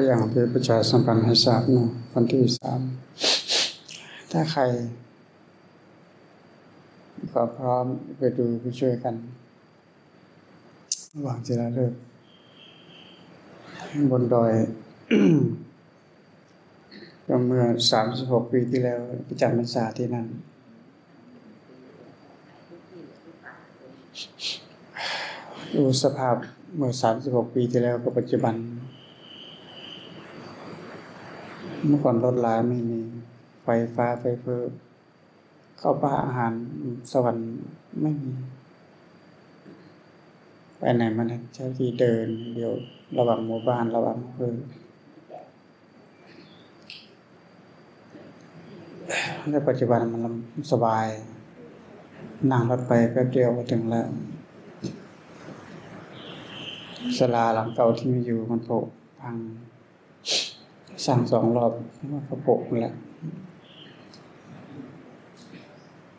ก็อย่างที่ประชาสัมพันธ์ให้ทราบเนาะวันที่สามถ้าใครก็พร้อมไปดูไปช่วยกันระหว่างที่เรเลิกบนดอยก็เมื่อสามสิบหกปีที่แล้วไปจำพรรษาที่นั่นดูสภาพเมื่อสามสิบหกปีที่แล้วกับปัจจุบัน เมื่อก่อนรถลาไม่มี ไฟฟ้าไฟเพิ่มข้าวป่าอาหารสวรรค์ไม่มี ไปไหนมาไหนใช้ที่เดิน เดียวระหว่างหมู่บ้านระหว่างอำเภอแล้วปัจจุบันมันสบาย นั่งรถไปแป๊บเดียวก็ถึงแล้วสลาหลังเก่าที่มีอยู่มันโผล่พัง สร้างสองรอบมันก็โผล่แหละ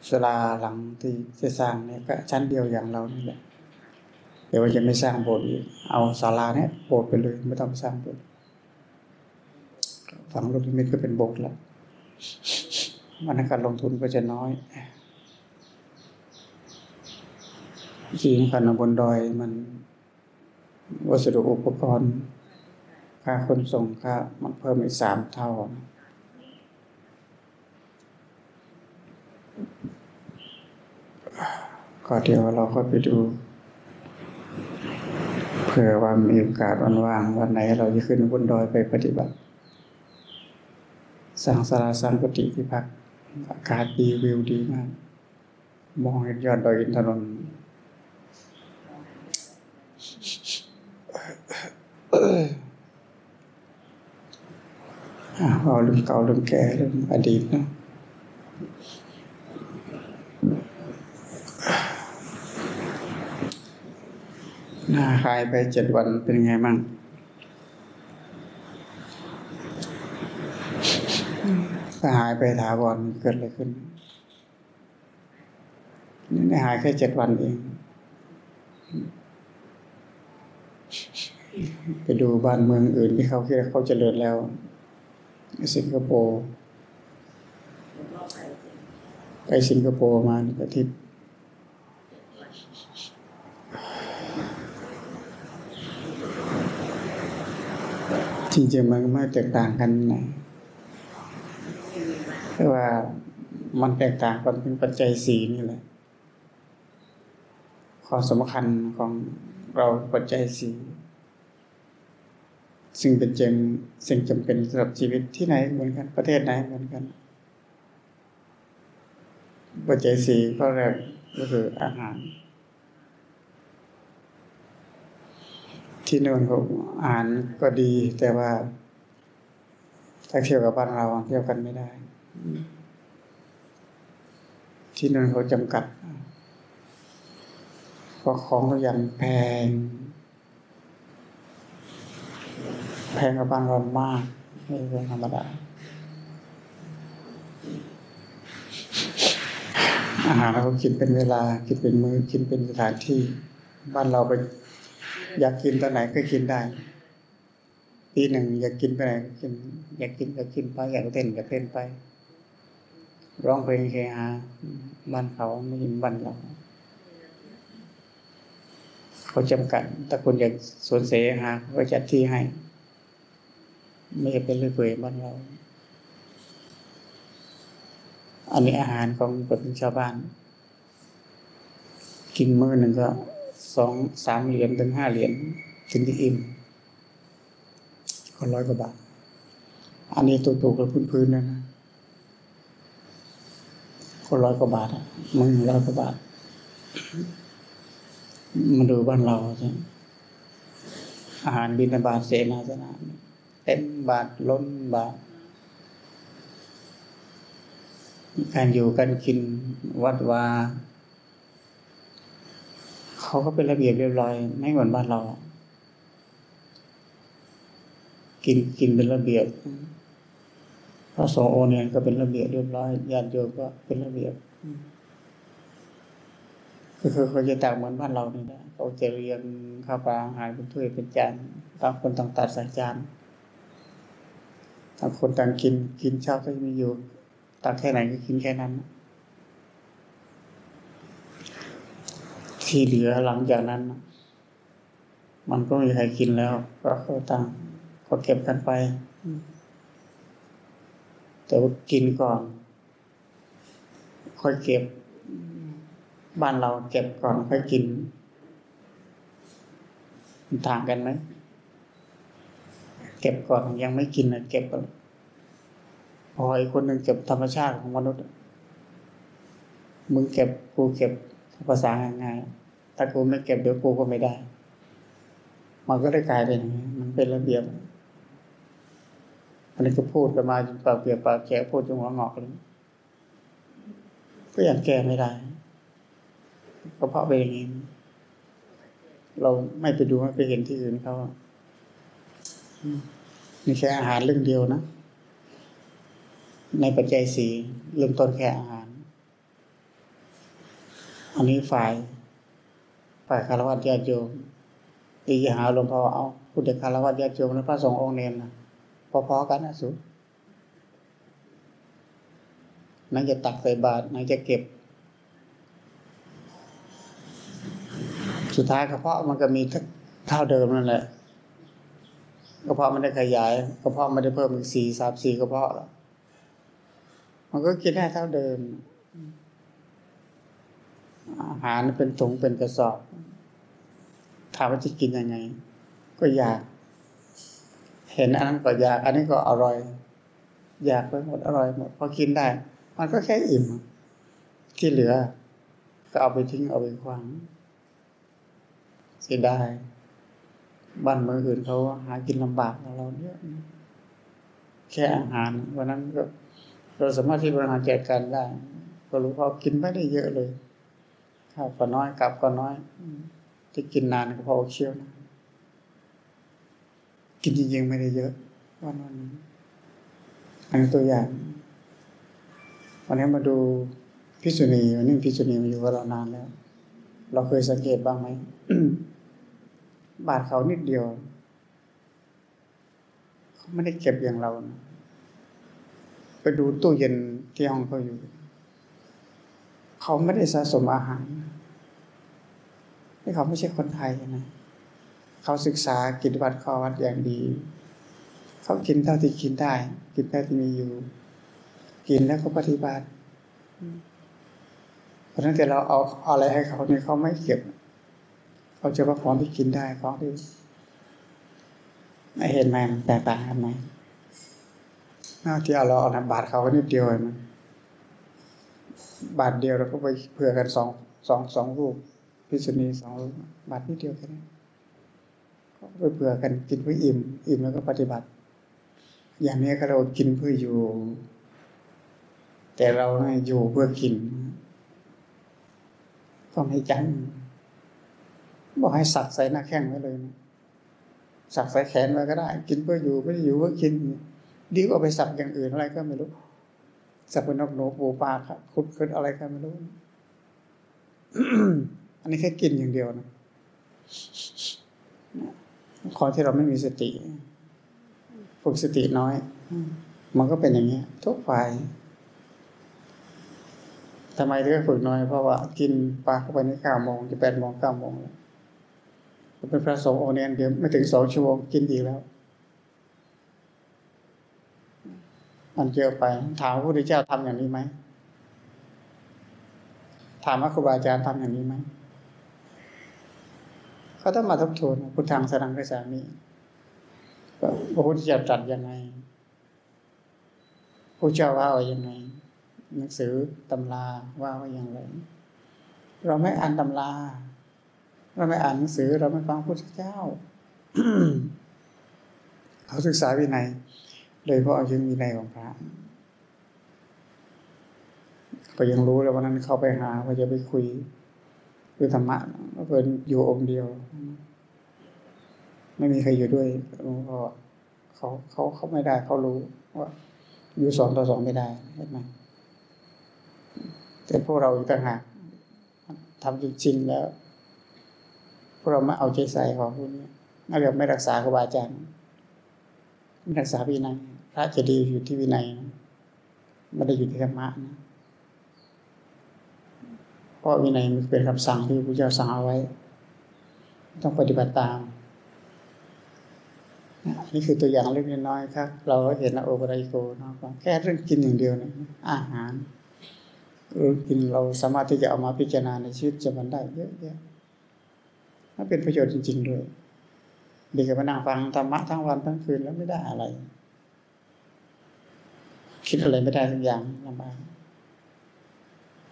สลาหลังที่จะสร้างเนี่ยก็ชั้นเดียวอย่างเรานี่แหละเดี๋ยวจะไม่สร้างโบสถ์อีกเอาศาลาเนี่ยโบสถ์ไปเลยไม่ต้องสร้างโบสถ์ฝังลูกนิมิตก็เป็นโบสถ์แล้วมันการลงทุนก็จะน้อยที่สำคัญบนดอยมันวัสดุอุปกรณ์ ค่าขนส่งค่ามันเพิ่มอีกสามเท่า ก็เดี๋ยวเราก็ไปดู เผื่อว่ามีโอกาสวันว่างวันไหนเราจะขึ้นบนดอยไปปฏิบัติสร้างสาราสร้างกุฏิที่พักอากาศดีวิวดีมาก มองเห็นยอดดอยอินทนนท์เอาเรื่องเก่าเรื่องแก่เรื่องอดีตเนาะหน้าหายไปเจ็ดวันเป็นไงบ้างถ้าหายไปถาวรเกิดอะไรขึ้น นี่หายแค่เจ็ดวันเอง ไปดูบ้านเมืองอื่นที่เขาคิดว่าเขาเจริญแล้ว สิงคโปร์ไปสิงคโปร์มาหนึ่งอาทิตย์จริงๆมันก็ไม่แตกต่างกันนะแต่ว่ามันแตกต่างกันเป็นปัจจัยสี่นี่แหละ ความสำคัญของเราปัจจัยสี่ ซึ่งเป็นจำสิ่งจำเป็นสำหรับชีวิตที่ไหนเหมือนกัน ประเทศไหนเหมือนกันปัจจัยสี่ข้อแรกก็คืออาหาร ที่นู่นเขาอาหารก็ดี แต่ว่า ถ้าเทียบกับบ้านเราเทียบกันไม่ได้ ที่นู่นเขาจำกัดเพราะของทุกอย่างแพง แพงกว่าบ้านเรามากไม่เป็นธรรมดาอาหารเรากินเป็นเวลากินเป็นมือกินเป็นสถานที่ บ้านเราไป อยากกินตอนไหนก็กินได้ปีหนึ่งอยากกินไปไหนก็กิน อยากกินก็กินไป อยากเต้นก็เต้นไป ร้องเพลงเคฮาบ้านเขาไม่ยินบ้านเราเขาจำกัดถ้าคุณอยากสวนเสหาเขาก็จัดที่ให้ ไม่เป็นเรื่อยเปื่อยบ้านเรา อันนี้อาหารของคนชาวบ้าน กินมื้อหนึ่งก็สองสามเหรียญถึงห้าเหรียญถึงจะอิ่มก็ร้อยกว่าบาท อันนี้ถูกๆกับพื้นๆนะนะคนร้อยกว่าบาทอะมึงร้อยกว่าบาท มาดูบ้านเราใช่อาหารบินบาตเสนาสนะ เต็มบาทล้นบาทการอยู่กันกินวัดวาเขาก็เป็นระเบียบเรียบร้อย ไม่เหมือนบ้านเรา กินกินเป็นระเบียบพระสงฆ์โอเนี่ยก็เป็นระเบียบเรียบร้อยญาติโยมก็เป็นระเบียบก็คือเขาจะต่างเหมือนบ้านเรานี่แหละเขาจะเรียนข้าวปลาอาหารเป็นถ้วยเป็นจานต่างคนต่างตัดใส่จาน ต่างคนต่างกินกินเช้าก็มีอยู่ตักแค่ไหนก็กินแค่นั้น ที่เหลือหลังจากนั้น มันก็ไม่มีใครกินแล้ว ก็เขาต่างก็เก็บกันไป แต่ว่ากินก่อน ค่อยเก็บ บ้านเราเก็บก่อนค่อยกินมันต่างกันไหม เก็บก่อนยังไม่กินนะเก็บก่อนพออีกคนหนึ่งเก็บธรรมชาติของมนุษย์มึงเก็บกูเก็บภาษาง่ายๆถ้ากูไม่เก็บเดี๋ยวกูก็ไม่ได้ มันก็ได้กลายเป็นมันเป็นระเบียบอันนี้ก็พูดกันมาจนปากเปียกปากแฉะพูดจนหัวงอกเลยก็ยังแก้ไม่ได้ก็เพราะเป็นอย่างนี้เราไม่ไปดูไม่ไปเห็นที่อื่นเขา นี่แค่อาหารเรื่องเดียวนะ ในปัจจัยสี่เริ่มต้นแค่อาหาร อันนี้ฝ่ายฝ่ายคารวะญาติโยมตีหาหลวงพ่อเอาพูดถึงคารวะญาติโยมและพระสงฆ์องค์เนรนะพอๆกันนะสุนั่นจะตักใส่บาตรนั่นจะเก็บ สุดท้ายกระเพาะมันก็มีเท่าเดิมนั่นแหละ ระเพาะมันได้ขยายกระเพาะมันได้เพิ่มอีกสี่สามสี่กระเพาะแล้วมันก็กินได้เท่าเดิม อาหารเป็นถุงเป็นกระสอบ ถามว่าจะกินยังไง ก็อยาก เห็นอันนั้นก็อยาก อันนี้ก็อร่อย อยากไปหมดอร่อยหมดพอกินได้ มันก็แค่อิ่ม ที่เหลือ ก็เอาไปทิ้งเอาไปขวางเสียดาย บ้านเมืองอื่นเขาหากินลำบากกว่าเราเยอะแค่อาหารวันนั้นก็เราสามารถที่บริหารจัดการได้ก็รู้พอกินไม่ได้เยอะเลยข้าวก็น้อยกลับก็น้อย ที่กินนานก็พอเคี้ยวนะกินจริงๆไม่ได้เยอะวันวันนี้อันนี้ตัวอย่าง วันนี้มาดูพิษุณีวันนี้พิษุณีมาอยู่กับเรานานแล้ว เราเคยสังเกตบ้างไหม บาทเขานิดเดียวเขาไม่ได้เก็บอย่างเรานะไปดูตู้เย็นที่ห้องเขาอยู่ เขาไม่ได้สะสมอาหารนี่เขาไม่ใช่คนไทยนะเขาศึกษากิจวัตรข้อวัดอย่างดี เขากินเท่าที่กินได้ กินเท่าที่มีอยู่ กินแล้วก็ปฏิบัติ เพราะฉะนั้นแต่เราเอาอะไรให้เขาเนี่ยเขาไม่เก็บ เขาจะว่าของที่กินได้ของที่ไม่เห็นไหมมันแตกต่างกันไหมหน้าที่เอาเราเอาบาทเขาก็นิดเดียวเองมันบาทเดียวเราก็ไปเผื่อกันสองสองสองรูปพิษณีสองรูปบาทนิดเดียวแค่นี้ก็ไปเผื่อกันกินเพื่ออิ่ม อิ่มแล้วก็ปฏิบัติ อย่างนี้ก็เรากินเพื่ออยู่ แต่เราเนี่ยอยู่เพื่อกินก็ไม่จัง บอกให้สักใส่หน้าแข้งไว้เลยนะสักใส่แขนไว้ก็ได้ กินเพื่ออยู่ไม่ได้อยู่เพื่อกินดีกว่าไปสักอย่างอื่นอะไรก็ไม่รู้สักเป็นนกหนูปูปลาครับคุดขึ้นอะไรก็ไม่รู้ อันนี้แค่กินอย่างเดียวนะขอที่เราไม่มีสติฝึกสติน้อย มันก็เป็นอย่างนี้ทุกฝ่ายทำไมถึงฝึกน้อยเพราะว่า กินปลาเข้าไปในเก้าโมงจะแปดโมงเก้าโมงแล้ว เป็นพระสงฆ์โอเนียนเดียวไม่ถึงสองชั่วโมงกินอีกแล้ว มันเยอะไป ถามพระพุทธเจ้าทำอย่างนี้ไหมถามว่าครูบาอาจารย์ทำอย่างนี้ไหมเขาต้องมาทบทวนพุทธังสรังกษามีพระพุทธเจ้าตรัสยังไงพระเจ้าว่าว่ายังไง หนังสือตำราว่าว่าอย่างไร เราไม่อ่านตำรา เราไม่อ่านหนังสือเราไม่ฟังพระพุทธเจ้าเขาศึกษาวินัยโดยเพราะเอายังวินัยของพระก็ยังรู้แล้ววันนั้นเข้าไปหาว่าจะไปคุยคุยธรรมะก็เพิ่นอยู่องค์เดียว ไม่มีใครอยู่ด้วยหลวงพ่อเขาเขาเขาไม่ได้เขารู้ว่า อยู่สองต่อสองไม่ได้เห็นไหมแต่พวกเราอีกต่างหากทำจริงๆแล้ว พวกเราไม่เอาใจใส่ของพวกนี้ไม่เรียกไม่รักษาครูบาอาจารย์ไม่รักษาวินัยพระจะดีอยู่ที่วินัยนะไม่ได้อยู่ที่ธรรมะนะเพราะวินัยมันเป็นคำสั่งที่พระเจ้าสั่งเอาไว้ ต้องปฏิบัติตามนี่คือตัวอย่างเล็กน้อยครับ เราเห็นนะโอปราโกนะแค่เรื่องกินอย่างเดียวเนี่ยอาหารเรื่องกินเราสามารถที่จะเอามาพิจารณาในชีวิตประจำวันได้เยอะแยะ มันเป็นประโยชน์จริง ๆ ด้วยเด็กก็มานั่งฟังธรรมะทั้งวันทั้งคืนแล้วไม่ได้อะไร คิดอะไรไม่ได้ทุกอย่างลำบาก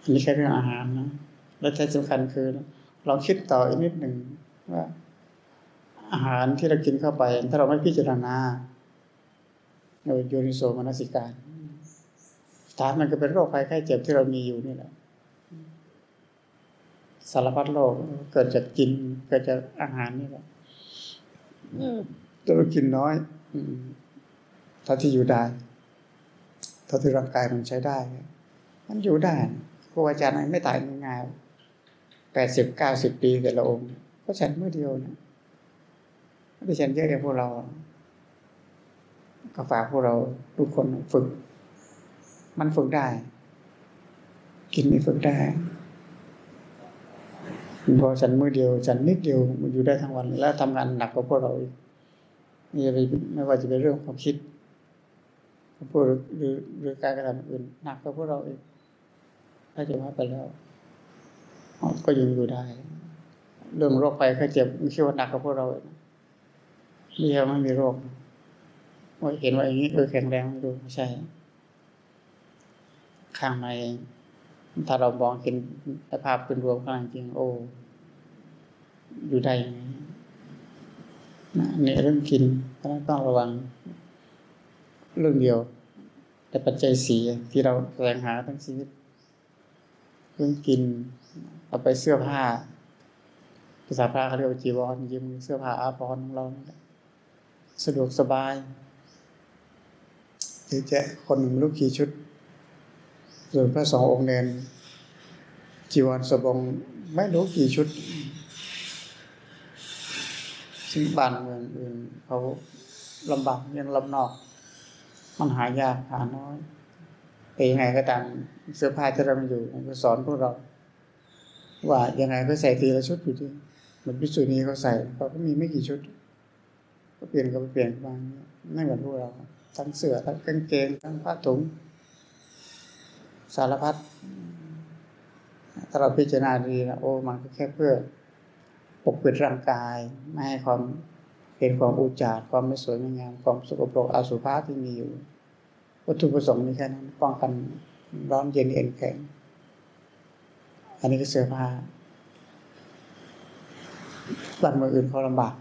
อันนี้แค่เรื่องอาหารนะและที่สำคัญคือ เราคิดต่ออีกนิดหนึ่งว่า อาหารที่เรากินเข้าไป ถ้าเราไม่พิจารณาเราโยนิโสมนสิการฐานมันก็เป็นโรคภัยไข้เจ็บที่เรามีอยู่นี่แหละ สารพัดโรคเกิดจากกินเกิดจากอาหารนี่แหละถ้าเรากินน้อยเท่าที่อยู่ได้เท่าที่ร่างกายมันใช้ได้ มันอยู่ได้ครูอาจารย์ไม่ตายง่ายๆแปดสิบเก้าสิบปีแต่ละองค์ก็ฉันเมื่อเดียวนะไม่ได้ฉันเยอะอย่างพวกเรา ก็ฝากพวกเราทุกคนฝึก มันฝึกได้ กินนี่ฝึกได้ พอฉันมือเดียว ฉันนิดเดียวมันอยู่ได้ทั้งวัน แล้วทำงานหนักกว่าพวกเราอีกนี่ไม่ว่าจะเป็นเรื่องความคิดพูดหรือหรือการกระทำอื่นหนักกว่าพวกเราอีกถ้าจะว่าไปแล้วก็ยังอยู่ได้ เรื่องโรคภัยไข้เจ็บไม่ใช่ว่าหนักกว่าพวกเราไม่ใช่ไม่มีโรคว่าเห็นว่าอย่างนี้เออแข็งแรงดูไม่ใช่ ข้างใน ถ้าเรามองเห็นสภาพเป็นรวมข้างจริง โอ้ อยู่ได้ยังไงนี่เรื่องกินต้องระวัง เรื่องเดียว แต่ปัจจัยสีที่เราแสวงหาทั้งชีวิต เรื่องกิน เอาไปเสื้อผ้า ภาษาพระเขาเรียกว่าจีวรยืมเสื้อผ้าอาภรณ์ของเรา สะดวกสบายหรือจะคนหนึ่งลูกกี่ชุด ส่วนพระสององค์เนนจีวรสบงไม่รู้กี่ชุด ซึ่งบ้านเมืองอื่นเขาลำบากยังลำนอก มันหายากหาน้อยแต่ยังไงก็ตามเสื้อผ้าที่เราอยู่มันก็สอนพวกเรา ว่ายังไงก็ใส่ทีละชุดอยู่ดีเหมือนพิสุนีเขาใส่เขาก็มีไม่กี่ชุด ก็เปลี่ยนก็เปลี่ยนบางไม่เหมือนพวกเรา ทั้งเสื้อทั้งกางเกงทั้งผ้าถุง สารพัดถ้าเราพิจารณาดีนะโอ้มันก็แค่เพื่อปกปิดร่างกาย ไม่ให้ความเห็นความอุจจาระความไม่สวยไม่งาม ความสกปรกอสุภะที่มีอยู่ วัตถุประสงค์มีแค่นั้นป้องกันร้อนเย็นเอ็นแข็ง อันนี้ก็เสื้อผ้าบ้านเมืองอื่นเขาลำบาก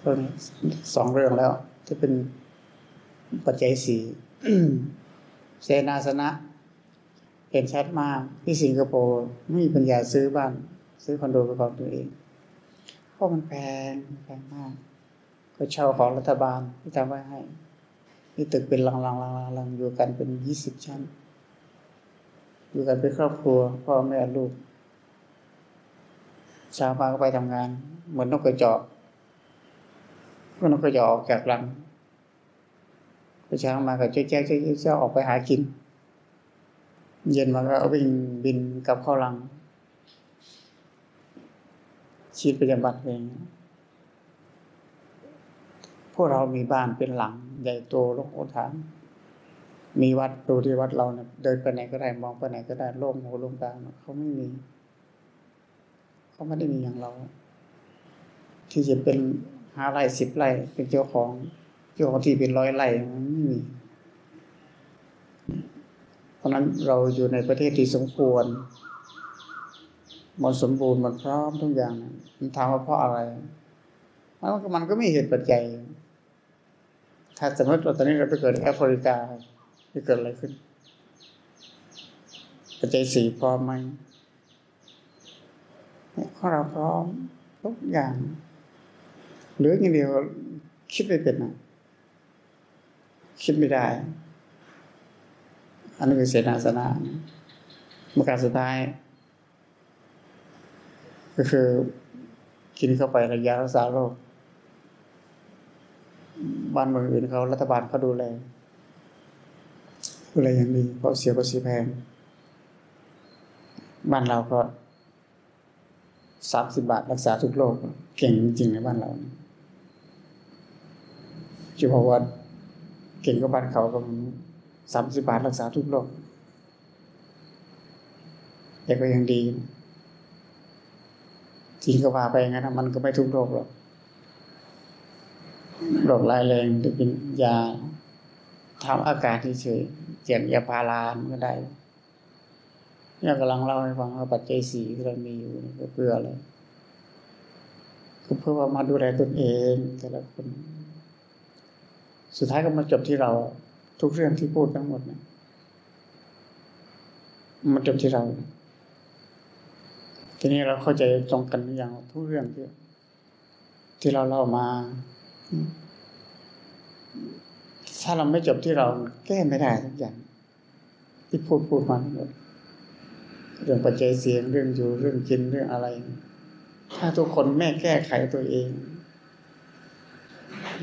เรื่องสองเรื่องแล้ว ที่เป็นปัจจัยสี่เสนาสนะ เห็นชัดมากที่สิงคโปร์ไม่มีปัญญาซื้อบ้านซื้อคอนโดเป็นของตัวเองเพราะมันแพงแพงมาก ก็เช่าของรัฐบาลที่ทำไว้ให้นี่ตึกเป็นลังๆลังๆอยู่กันเป็นยี่สิบชั้น อยู่กันเป็นครอบครัวพ่อแม่ลูกเช้ามาก็ไปทำงาน เหมือนนกกระจอกก็นกกระจอกออกจากรังเช้ามาก็แจ๊กแจ๊กเจ้าออกไปหากิน เย็นมาก็วิ่งบินกลับเข้ารัง ชีวิตประจำวันเองพวกเรามีบ้านเป็นหลัง ใหญ่โตโล่งโอทาน มีวัดดูที่วัดเราเนี่ยเดินไปไหนก็ได้มองไปไหนก็ได้โล่งหูโล่งตาเขาไม่มีเขาไม่ได้มีอย่างเรา ที่จะเป็นหาไร่สิบไร่เป็นเจ้าของเจ้าของที่เป็นร้อยไร่มันไม่มี เพราะนั้นเราอยู่ในประเทศที่สมควร มันสมบูรณ์มันพร้อมทุกอย่างมันถามว่าเพราะอะไรแล้วมันก็ไม่เหตุปัจจัย ถ้าสมมติว่าตอนนี้เราไปเกิดแอฟริกาจะเกิดอะไรขึ้น ปัจจัยสี่พร้อมไหมข้อเราพร้อมทุกอย่างเหลืออย่างเดียวคิดไม่เป็นนะคิดไม่ได้ อันนี้คือเสนาสนะมาการสุดท้าย ก็คือ กินเข้าไประยะรักษาโรค บ้านเมืองอื่นเขารัฐบาลเขาดูแลดูแลอย่างดีเพราะเสียภาษีแพง บ้านเราก็สามสิบบาทรักษาทุกโรคเก่งจริงในบ้านเราจะบอกว่าเก่งก็บ้านเขาก็ สามสิบบาทรักษาทุกโรคแต่ก็ยังดีจริงก็ว่าไปงั้นมันก็ไม่ทุกโรคหรอกโรคร้ายแรงจะกินยาทำอากาศเฉยเจียนยาพารามันก็ได้เนี่ยกำลังเล่าให้ฟังว่าปัจจัยสี่ที่เรามีอยู่ก็เพื่ออะไรก็เพื่อว่ามาดูแลตนเองแต่ละคน สุดท้ายก็มาจบที่เรา ทุกเรื่องที่พูดทั้งหมดเนี่ยมันจบที่เรา ทีนี้เราเข้าใจตรงกันหรือยังทุกเรื่องที่ที่เราเล่ามา ถ้าเราไม่จบที่เราแก้ไม่ได้ทุกอย่าง ที่พูดพูดมาทั้งหมดเรื่องปัจจัยเสียงเรื่องอยู่เรื่องกินเรื่องอะไร ถ้าทุกคนแม่แก้ไขตัวเอง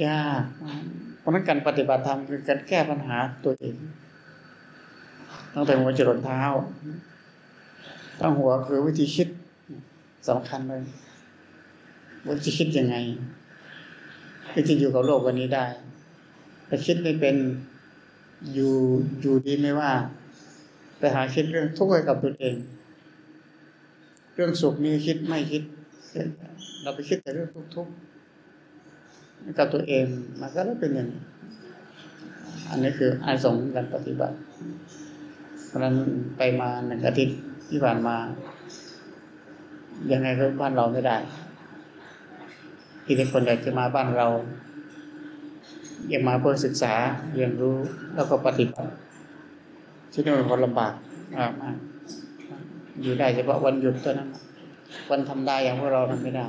ยากเพราะ นั้นการปฏิบัติธรรมคือการแก้ปัญหาตัวเอง ตั้งแต่หัวจรดเท้า ตั้งหัวคือวิธีคิดสำคัญเลยว่าจะคิดยังไงที่จะอยู่กับโลกวันนี้ได้แต่คิดไม่เป็นอยู่อยู่ดีไม่ว่า แต่หาคิดเรื่องทุกข์ให้กับตัวเอง เรื่องสุขมีคิดไม่คิดเราไปคิดแต่เรื่องทุกข์ กับตัวเองมันก็เลยเป็นอย่างนี้อันนี้คืออาสงการปฏิบัติ เพราะนั้นไปมาหนึ่งอาทิตย์ที่ผ่านมา ยังไงก็บ้านเราไม่ได้ที่ทุกคนอยากจะมาบ้านเราอยากมาเพื่อศึกษาเรียนรู้แล้วก็ปฏิบัติที่นี่มันคนลำบากมากมากอยู่ได้เฉพาะวันหยุดเท่านั้นวันทำได้อย่างพวกเราทำไม่ได้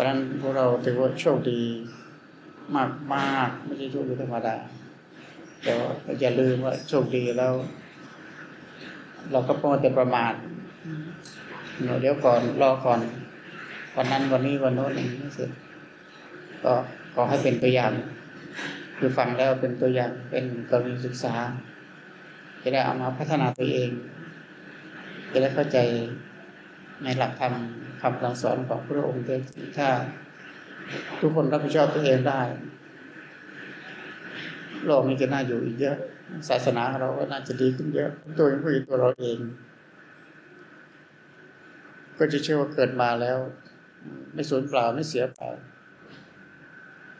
เพราะนั้นพวกเราถือว่าโชคดีมากมากไม่ใช่โชคดีธรรมดาแต่ว่าอย่าลืมว่าโชคดีแล้ว เราก็พอแต่ประมาทเดี๋ยวก่อนรอก่อนวันนั้นวันนี้วันโน้นอย่างนี้สร็จก็ขอให้เป็นตัวอย่าง คือฟังแล้วเป็นตัวอย่างเป็นกรณีศึกษา จะได้เอามาพัฒนาตัวเอง จะได้เข้าใจในหลักธรรม คำสั่งสอนของพระองค์ถ้า ทุกคนรับผิดชอบตัวเองได้ โลกนี้จะน่าอยู่อีกเยอะ ศาสนาเราก็น่าจะดีขึ้นเยอะ ตัวเองคือตัวเราเอง ก็จะเชื่อว่าเกิดมาแล้ว ไม่สูญเปล่าไม่เสียเปล่า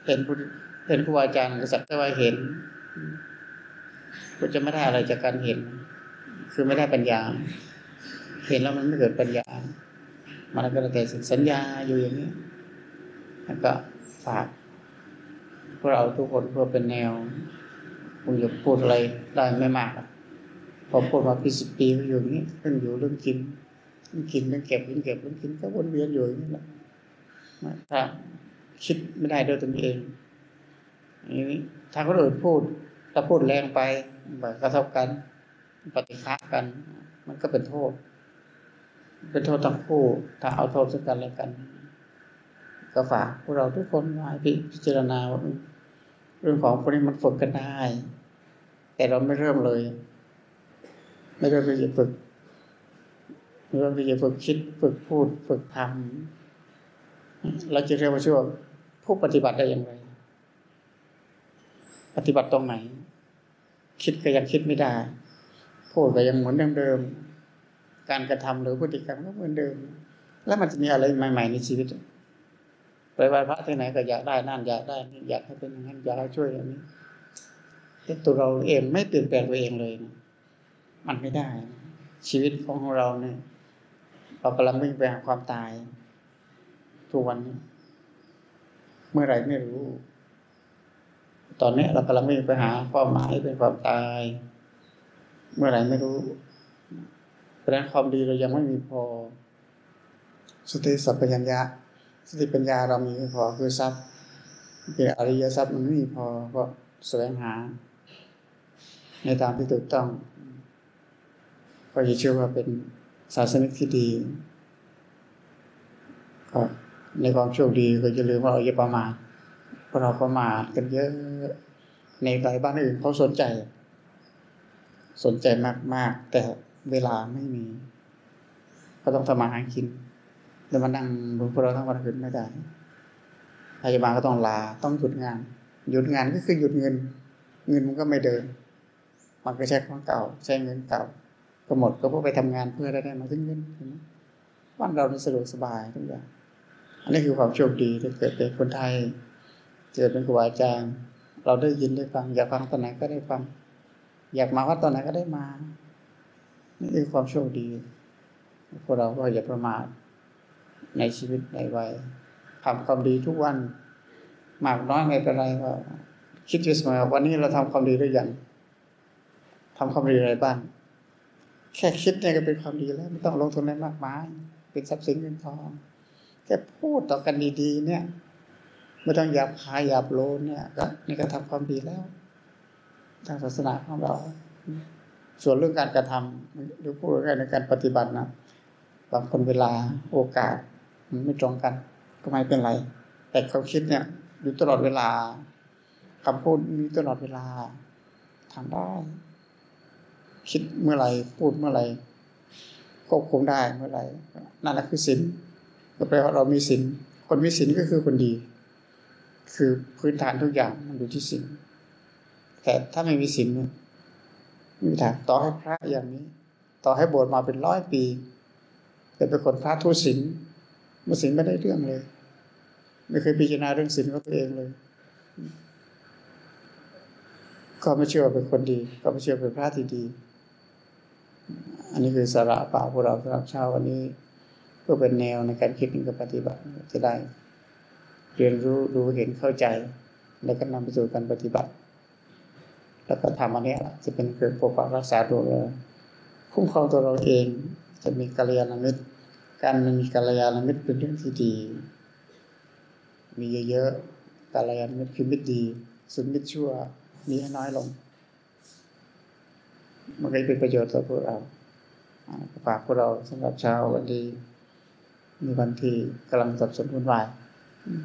เห็นผู้เห็นครูอาจารย์กษัตริย์แต่ว่าเห็นก็จะไม่ได้อะไรจากการเห็น คือไม่ได้ปัญญา เห็นแล้วมันไม่เกิดปัญญา มันก็แต่สัญญาอยู่อย่างนี้แล้วก็ฝากพวกเราทุกคนเพื่อเป็นแนวผมจะพูดอะไรได้ไม่มากพอพูดมาปีสิบปีก็อยู่อย่างนี้เรื่องอยู่เรื่องกินเรื่องกินเรื่องเก็บเรื่องเก็บเรื่องกินก็วนเวียนอยู่อย่างนี้แหละถ้าคิดไม่ได้ด้วยตนเองนี้ถ้าคนอื่นพูดถ้าพูดแรงไปแบบกระทบกัน ปฏิฆะกัน มันก็เป็นโทษ เป็นโทษทั้งคู่ถ้าเอาโทษซึ่งกันและกัน ก็ฝากพวกเราทุกคนไว้พิจารณาว่าเรื่องของพวกนี้มันฝึกกันได้ แต่เราไม่เริ่มเลย ไม่เริ่มที่จะฝึกไม่เริ่มที่จะฝึกคิดฝึกพูดฝึกทำเราจะเรียกว่าช่วงผู้ปฏิบัติได้อย่างไร ปฏิบัติตรงไหน คิดก็ยังคิดไม่ได้ พูดก็ยังเหมือนเดิมๆ การกระทำหรือพฤติกรรมก็เหมือนเดิม แล้วมันจะมีอะไรใหม่ ๆ ในชีวิตไปไหว้พระที่ไหนก็อยากได้นั่นอยากได้นี่อยากให้เป็นอย่างนั้นอยากให้ช่วยอย่างนี้แต่ตัวเราเองไม่เปลี่ยนแปลงตัวเองเลยนะมันไม่ได้ ชีวิตของเราเนี่ยเรากำลังวิ่งไปหาความตายทุกวันนี้เมื่อไหร่ไม่รู้ ตอนนี้เรากำลังวิ่งไปหาความหมายเป็นความตาย เมื่อไหร่ไม่รู้ะนั้นความดีเรายังไม่มีพอ สติสัพพัญญะสติปัญญาเรามีไม่พอคือทรัพย์เป็นอริยทรัพย์มันไม่มีพอก็แสวงหา ในทางที่ถูกต้อง ก็จะเชื่อว่าเป็นศาสนิกที่ดีก็ในความโชคดีก็จะลืมว่าอย่าประมาทเพวกเราประมาทกันเยอะในหลายบ้านอื่นเขาสนใจ สนใจมาก ๆ แต่ เวลาไม่มี ก็ต้องทำมาหากินแล้วมานั่งดูพวกเราทั้งวันคืนไม่ได้พยาบาลก็ต้องลาต้องหยุดงาน หยุดงานก็คือหยุดเงิน เงินมันก็ไม่เดิน มันก็ใช้ของเก่า ใช้เงินเก่าก็หมดก็เพื่อไปทำงานเพื่อได้ได้มาถึงเงินเห็นไหมบ้านเราสะดวกสบายทุกอย่างอันนี้คือความโชคดีที่เกิดเป็นคนไทย เกิดเป็นครูบาอาจารย์ เราได้ยินได้ฟังอยากฟังตอนไหนก็ได้ฟัง อยากมาวัดตอนไหนก็ได้มา นี่คือความโชคดี พวกเราก็อย่าประมาทในชีวิตในวัยทำความดีทุกวัน มากน้อยไม่เป็นไรก็คิดอยู่เสมอวันนี้เราทำความดีหรือยังทำความดีอะไรบ้างแค่คิดเนี่ยก็เป็นความดีแล้ว ไม่ต้องลงทุนอะไรมากมาย เป็นทรัพย์สินเงินทองแค่พูดต่อกันดีๆ เนี่ยไม่ต้องหยาบคายหยาบโลนเนี่ยก็นี่ก็ทำความดีแล้ว ทางศาสนาของเรา ส่วนเรื่องการกระทำหรือพูดกันในการปฏิบัตินะบางคนเวลาโอกาสมันไม่ตรงกัน ก็ไม่เป็นไร แต่ความคิดเนี่ยอยู่ตลอดเวลาคำพูดมีตลอดเวลาทำได้ คิดเมื่อไหร่พูดเมื่อไหร่ควบคุมได้เมื่อไหร่นั่นแหละคือศีลก็แปลว่าเรามีศีลคนมีศีลก็คือคนดี คือพื้นฐานทุกอย่างมันอยู่ที่ศีลแต่ถ้าไม่มีศีลเนี่ย ไม่มีทางต่อให้พระอย่างนี้ ต่อให้บวชมาเป็นร้อยปี แต่เป็นคนพระทุศีลมันศีลไม่ได้เรื่องเลย ไม่เคยพิจารณาเรื่องศีลของตัวเองเลย ก็ไม่เชื่อเป็นคนดี ก็ไม่เชื่อเป็นพระที่ดี อันนี้คือสาระเปล่าพวกเราสำหรับเช้าวันนี้เพื่อเป็นแนวในการคิดในการปฏิบัติจะได้ เรียนรู้รู้เห็นเข้าใจ แล้วก็นำไปสู่การปฏิบัติ แล้วก็ทำอันนี้จะเป็นเครื่องปกปักรักษาตัวเราคุ้มครองตัวเราเอง จะมีกัลยาณมิตร การมีกัลยาณมิตรเป็นเรื่องที่ดี มีเยอะๆกัลยาณมิตรคือมิตรดีส่วนมิตรชั่วมีให้น้อยลง มันก็เป็นประโยชน์ต่อพวกเราฝากพวกเราสำหรับเช้าวันนี้มีวันที่กำลังสับสนวุ่นวายอืม